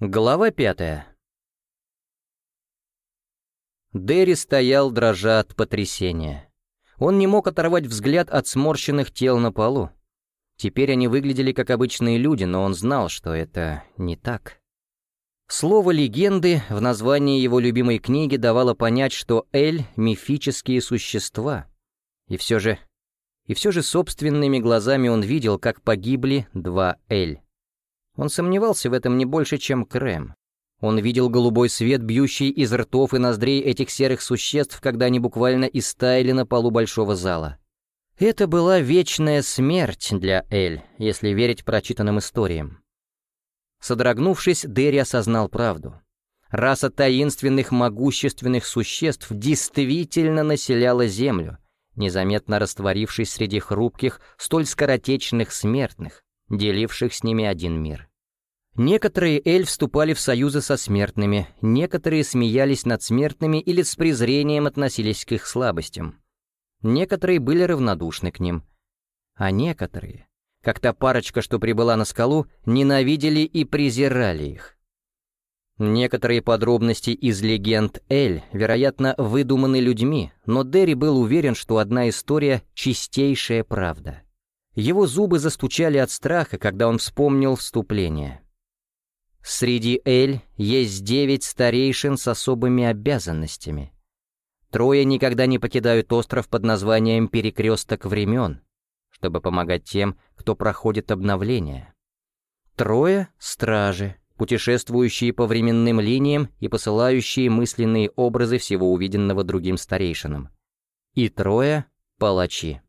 Глава пятая. Дерри стоял, дрожа от потрясения. Он не мог оторвать взгляд от сморщенных тел на полу. Теперь они выглядели как обычные люди, но он знал, что это не так. Слово «легенды» в названии его любимой книги давало понять, что Эль — мифические существа. И все же... И все же собственными глазами он видел, как погибли два Эль. Он сомневался в этом не больше, чем Крэм. Он видел голубой свет, бьющий из ртов и ноздрей этих серых существ, когда они буквально истаяли на полу большого зала. Это была вечная смерть для Эль, если верить прочитанным историям. Содрогнувшись, Дерри осознал правду. Раса таинственных могущественных существ действительно населяла Землю, незаметно растворившись среди хрупких, столь скоротечных смертных, деливших с ними один мир. Некоторые эль вступали в союзы со смертными, некоторые смеялись над смертными или с презрением относились к их слабостям. Некоторые были равнодушны к ним. А некоторые, как та парочка, что прибыла на скалу, ненавидели и презирали их. Некоторые подробности из легенд Эль, вероятно, выдуманы людьми, но Дерри был уверен, что одна история — чистейшая правда. Его зубы застучали от страха, когда он вспомнил вступление. Среди Эль есть девять старейшин с особыми обязанностями. Трое никогда не покидают остров под названием «Перекресток времен», чтобы помогать тем, кто проходит обновление. Трое — стражи, путешествующие по временным линиям и посылающие мысленные образы всего увиденного другим старейшинам. И трое — палачи.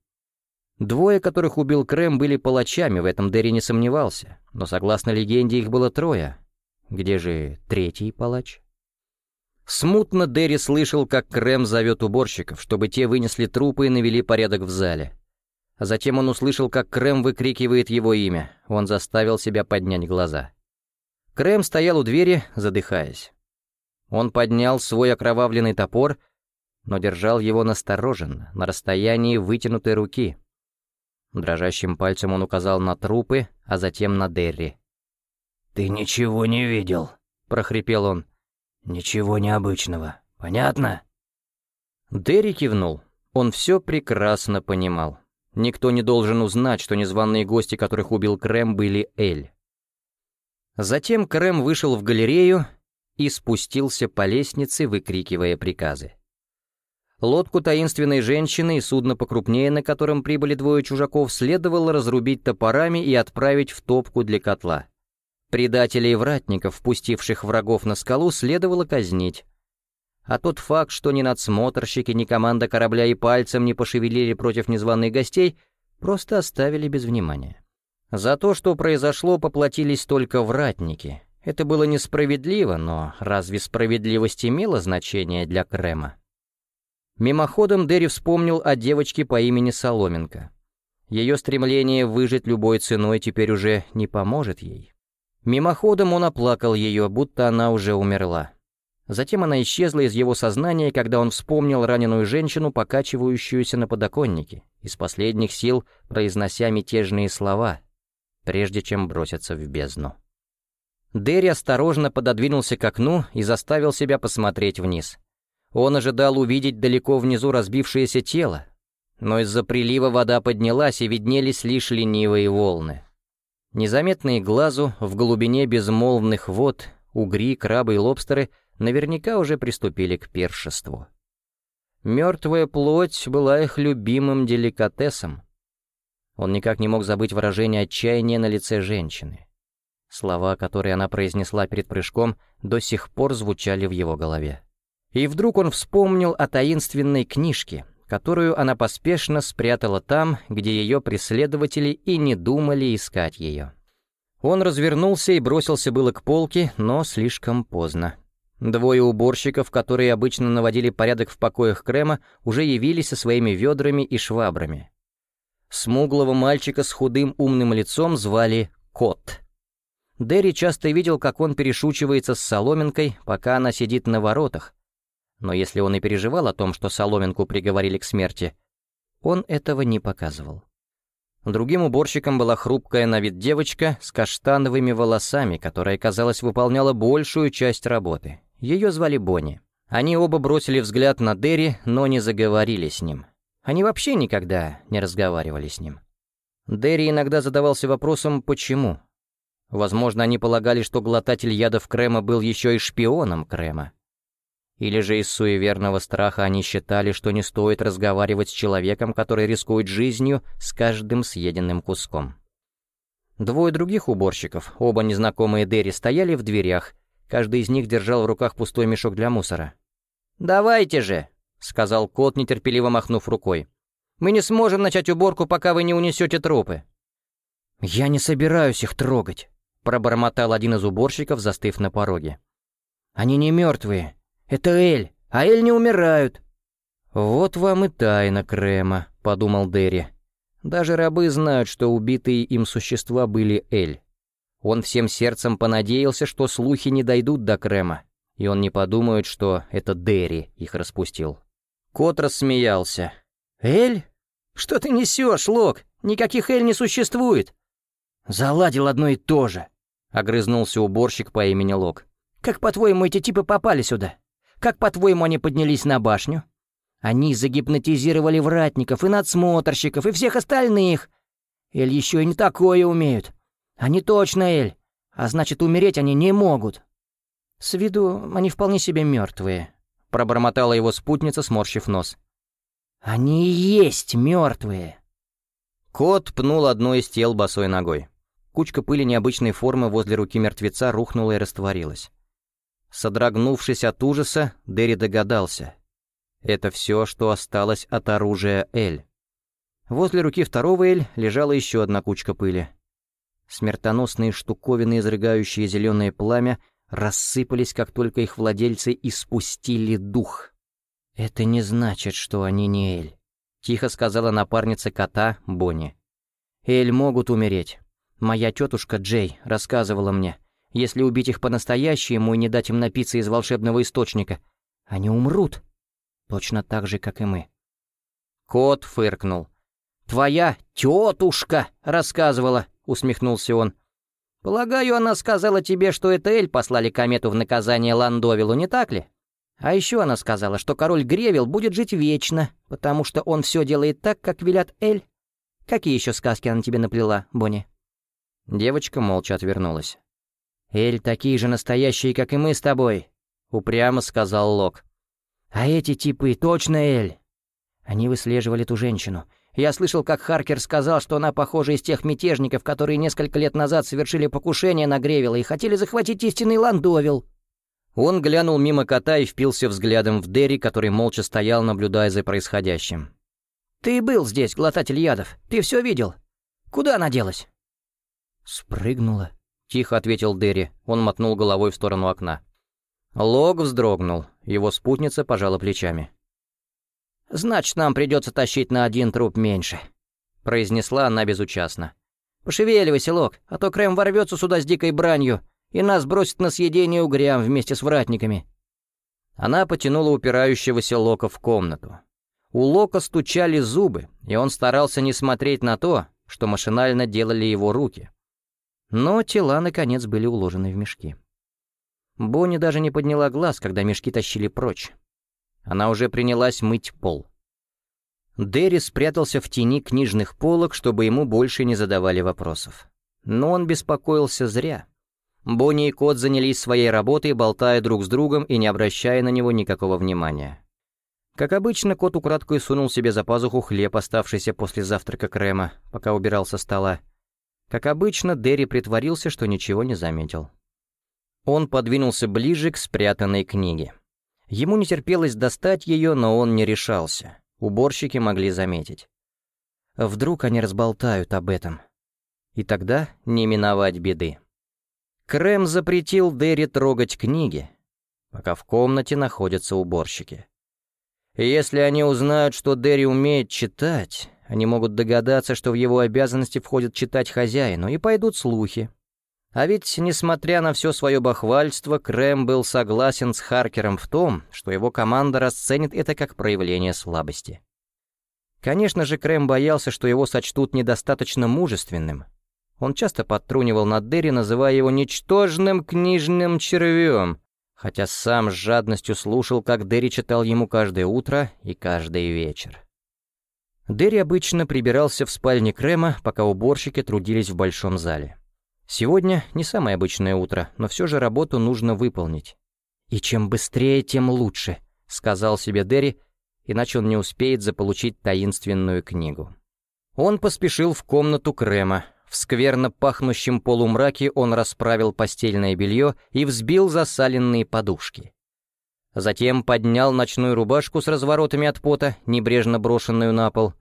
Двое, которых убил Крэм, были палачами, в этом Дерри не сомневался, но согласно легенде их было трое. Где же третий палач? Смутно Дерри слышал, как Крэм зовет уборщиков, чтобы те вынесли трупы и навели порядок в зале. А затем он услышал, как Крэм выкрикивает его имя. Он заставил себя поднять глаза. Крэм стоял у двери, задыхаясь. Он поднял свой окровавленный топор, но держал его настороженно, на расстоянии вытянутой руки — Дрожащим пальцем он указал на трупы, а затем на Дерри. «Ты ничего не видел», — прохрипел он. «Ничего необычного. Понятно?» Дерри кивнул. Он все прекрасно понимал. Никто не должен узнать, что незваные гости, которых убил Крэм, были Эль. Затем Крэм вышел в галерею и спустился по лестнице, выкрикивая приказы. Лодку таинственной женщины и судно покрупнее, на котором прибыли двое чужаков, следовало разрубить топорами и отправить в топку для котла. Предателей и вратников, впустивших врагов на скалу, следовало казнить. А тот факт, что ни надсмотрщики, ни команда корабля и пальцем не пошевелили против незваных гостей, просто оставили без внимания. За то, что произошло, поплатились только вратники. Это было несправедливо, но разве справедливость имела значение для Крема? Мимоходом Дерри вспомнил о девочке по имени Соломенко. Ее стремление выжить любой ценой теперь уже не поможет ей. Мимоходом он оплакал ее, будто она уже умерла. Затем она исчезла из его сознания, когда он вспомнил раненую женщину, покачивающуюся на подоконнике, из последних сил произнося мятежные слова, прежде чем броситься в бездну. Дерри осторожно пододвинулся к окну и заставил себя посмотреть вниз — он ожидал увидеть далеко внизу разбившееся тело, но из-за прилива вода поднялась, и виднелись лишь ленивые волны. Незаметные глазу в глубине безмолвных вод угри, крабы и лобстеры наверняка уже приступили к першеству. Мертвая плоть была их любимым деликатесом. Он никак не мог забыть выражение отчаяния на лице женщины. Слова, которые она произнесла перед прыжком, до сих пор звучали в его голове. И вдруг он вспомнил о таинственной книжке, которую она поспешно спрятала там, где ее преследователи и не думали искать ее. Он развернулся и бросился было к полке, но слишком поздно. Двое уборщиков, которые обычно наводили порядок в покоях Крема, уже явились со своими ведрами и швабрами. Смуглого мальчика с худым умным лицом звали Кот. Дерри часто видел, как он перешучивается с соломинкой, пока она сидит на воротах, но если он и переживал о том, что Соломинку приговорили к смерти, он этого не показывал. Другим уборщиком была хрупкая на вид девочка с каштановыми волосами, которая, казалось, выполняла большую часть работы. Ее звали Бонни. Они оба бросили взгляд на Дерри, но не заговорили с ним. Они вообще никогда не разговаривали с ним. Дерри иногда задавался вопросом «почему?». Возможно, они полагали, что глотатель ядов Крема был еще и шпионом Крема. Или же из суеверного страха они считали, что не стоит разговаривать с человеком, который рискует жизнью с каждым съеденным куском. Двое других уборщиков, оба незнакомые Дерри, стояли в дверях, каждый из них держал в руках пустой мешок для мусора. «Давайте же!» — сказал кот, нетерпеливо махнув рукой. «Мы не сможем начать уборку, пока вы не унесете трупы». «Я не собираюсь их трогать», — пробормотал один из уборщиков, застыв на пороге. «Они не мертвые. Это Эль, а Эль не умирают». «Вот вам и тайна Крема», — подумал Дерри. «Даже рабы знают, что убитые им существа были Эль. Он всем сердцем понадеялся, что слухи не дойдут до Крема, и он не подумает, что это Дерри их распустил». Кот рассмеялся. «Эль? Что ты несешь, Лок? Никаких Эль не существует!» «Заладил одно и то же», — огрызнулся уборщик по имени Лок. «Как, по-твоему, эти типы попали сюда? Как, по-твоему, они поднялись на башню? Они загипнотизировали вратников и надсмотрщиков, и всех остальных. Эль еще и не такое умеют. Они точно Эль, а значит, умереть они не могут. С виду они вполне себе мертвые, пробормотала его спутница, сморщив нос. Они и есть мертвые. Кот пнул одно из тел босой ногой. Кучка пыли необычной формы возле руки мертвеца рухнула и растворилась. Содрогнувшись от ужаса, Дерри догадался. Это все, что осталось от оружия Эль. Возле руки второго Эль лежала еще одна кучка пыли. Смертоносные штуковины, изрыгающие зеленое пламя, рассыпались, как только их владельцы испустили дух. «Это не значит, что они не Эль», — тихо сказала напарница кота Бонни. «Эль могут умереть. Моя тетушка Джей рассказывала мне. Если убить их по-настоящему и не дать им напиться из волшебного источника, они умрут. Точно так же, как и мы». Кот фыркнул. «Твоя тетушка рассказывала», — усмехнулся он. «Полагаю, она сказала тебе, что это Эль послали комету в наказание Ландовилу, не так ли? А еще она сказала, что король Гревел будет жить вечно, потому что он все делает так, как велят Эль. Какие еще сказки она тебе наплела, Бонни?» Девочка молча отвернулась. «Эль такие же настоящие, как и мы с тобой», — упрямо сказал Лок. «А эти типы точно Эль». Они выслеживали ту женщину. Я слышал, как Харкер сказал, что она похожа из тех мятежников, которые несколько лет назад совершили покушение на Гревела и хотели захватить истинный Ландовил. Он глянул мимо кота и впился взглядом в Дерри, который молча стоял, наблюдая за происходящим. «Ты был здесь, глотатель ядов. Ты все видел. Куда она делась?» «Спрыгнула», — тихо ответил Дерри. Он мотнул головой в сторону окна. Лог вздрогнул. Его спутница пожала плечами. «Значит, нам придется тащить на один труп меньше», — произнесла она безучастно. «Пошевеливайся, Лок, а то Крем ворвется сюда с дикой бранью, и нас бросит на съедение угрям вместе с вратниками». Она потянула упирающегося Лока в комнату. У Лока стучали зубы, и он старался не смотреть на то, что машинально делали его руки. Но тела, наконец, были уложены в мешки. Бонни даже не подняла глаз, когда мешки тащили прочь. Она уже принялась мыть пол. Дерри спрятался в тени книжных полок, чтобы ему больше не задавали вопросов. Но он беспокоился зря. Бонни и кот занялись своей работой, болтая друг с другом и не обращая на него никакого внимания. Как обычно, кот украдкой сунул себе за пазуху хлеб, оставшийся после завтрака Крема, пока убирал со стола. Как обычно, Дерри притворился, что ничего не заметил. Он подвинулся ближе к спрятанной книге. Ему не терпелось достать ее, но он не решался. Уборщики могли заметить. Вдруг они разболтают об этом. И тогда не миновать беды. Крем запретил Дерри трогать книги, пока в комнате находятся уборщики. Если они узнают, что Дерри умеет читать, они могут догадаться, что в его обязанности входит читать хозяину, и пойдут слухи. А ведь, несмотря на все свое бахвальство, Крэм был согласен с Харкером в том, что его команда расценит это как проявление слабости. Конечно же, Крэм боялся, что его сочтут недостаточно мужественным. Он часто подтрунивал над Дерри, называя его «ничтожным книжным червем», хотя сам с жадностью слушал, как Дерри читал ему каждое утро и каждый вечер. Дерри обычно прибирался в спальне Крема, пока уборщики трудились в большом зале. Сегодня не самое обычное утро, но все же работу нужно выполнить. «И чем быстрее, тем лучше», — сказал себе Дерри, иначе он не успеет заполучить таинственную книгу. Он поспешил в комнату Крема. В скверно пахнущем полумраке он расправил постельное белье и взбил засаленные подушки. Затем поднял ночную рубашку с разворотами от пота, небрежно брошенную на пол.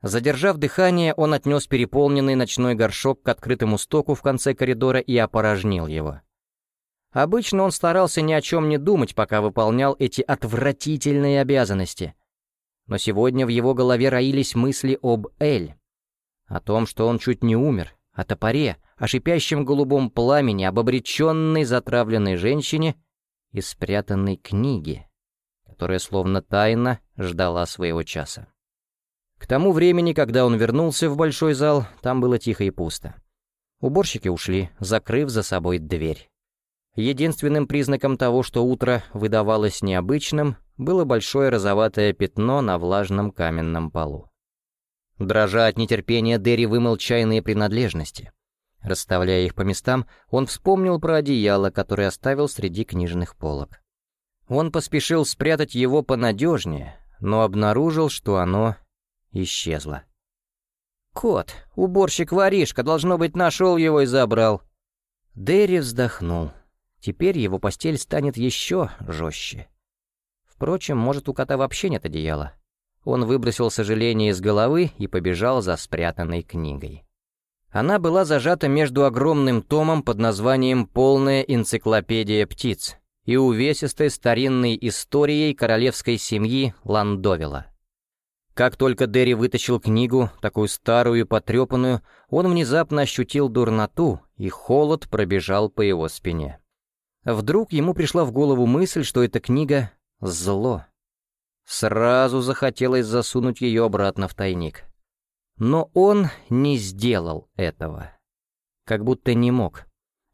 Задержав дыхание, он отнес переполненный ночной горшок к открытому стоку в конце коридора и опорожнил его. Обычно он старался ни о чем не думать, пока выполнял эти отвратительные обязанности. Но сегодня в его голове роились мысли об Эль. О том, что он чуть не умер, о топоре, о шипящем голубом пламени, об обреченной затравленной женщине и спрятанной книге, которая словно тайно ждала своего часа. К тому времени, когда он вернулся в большой зал, там было тихо и пусто. Уборщики ушли, закрыв за собой дверь. Единственным признаком того, что утро выдавалось необычным, было большое розоватое пятно на влажном каменном полу. Дрожа от нетерпения, Дерри вымыл чайные принадлежности. Расставляя их по местам, он вспомнил про одеяло, которое оставил среди книжных полок. Он поспешил спрятать его понадежнее, но обнаружил, что оно исчезло. «Кот, уборщик-воришка, должно быть, нашел его и забрал». Дерри вздохнул. Теперь его постель станет еще жестче. Впрочем, может, у кота вообще нет одеяла. Он выбросил сожаление из головы и побежал за спрятанной книгой. Она была зажата между огромным томом под названием «Полная энциклопедия птиц» и увесистой старинной историей королевской семьи Ландовила. Как только Дерри вытащил книгу, такую старую и потрепанную, он внезапно ощутил дурноту, и холод пробежал по его спине. Вдруг ему пришла в голову мысль, что эта книга — зло. Сразу захотелось засунуть ее обратно в тайник. Но он не сделал этого. Как будто не мог.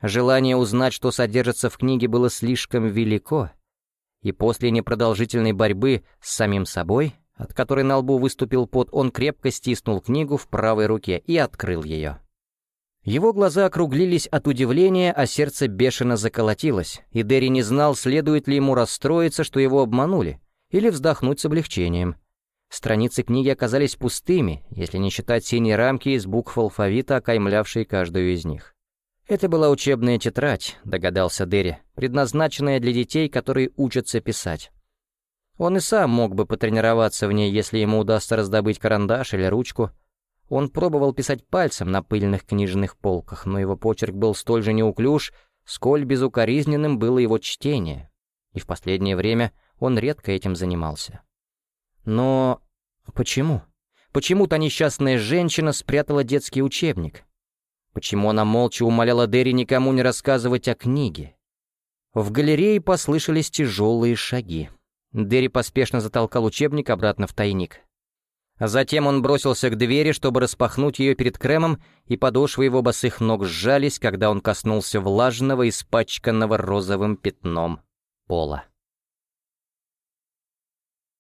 Желание узнать, что содержится в книге, было слишком велико, и после непродолжительной борьбы с самим собой, от которой на лбу выступил пот, он крепко стиснул книгу в правой руке и открыл ее. Его глаза округлились от удивления, а сердце бешено заколотилось, и Дерри не знал, следует ли ему расстроиться, что его обманули, или вздохнуть с облегчением. Страницы книги оказались пустыми, если не считать синей рамки из букв алфавита, окаймлявшей каждую из них. Это была учебная тетрадь, догадался Дерри, предназначенная для детей, которые учатся писать. Он и сам мог бы потренироваться в ней, если ему удастся раздобыть карандаш или ручку — он пробовал писать пальцем на пыльных книжных полках, но его почерк был столь же неуклюж, сколь безукоризненным было его чтение, и в последнее время он редко этим занимался. Но почему? Почему та несчастная женщина спрятала детский учебник? Почему она молча умоляла Дерри никому не рассказывать о книге? В галерее послышались тяжелые шаги. Дерри поспешно затолкал учебник обратно в тайник. Затем он бросился к двери, чтобы распахнуть ее перед кремом, и подошвы его босых ног сжались, когда он коснулся влажного, испачканного розовым пятном пола.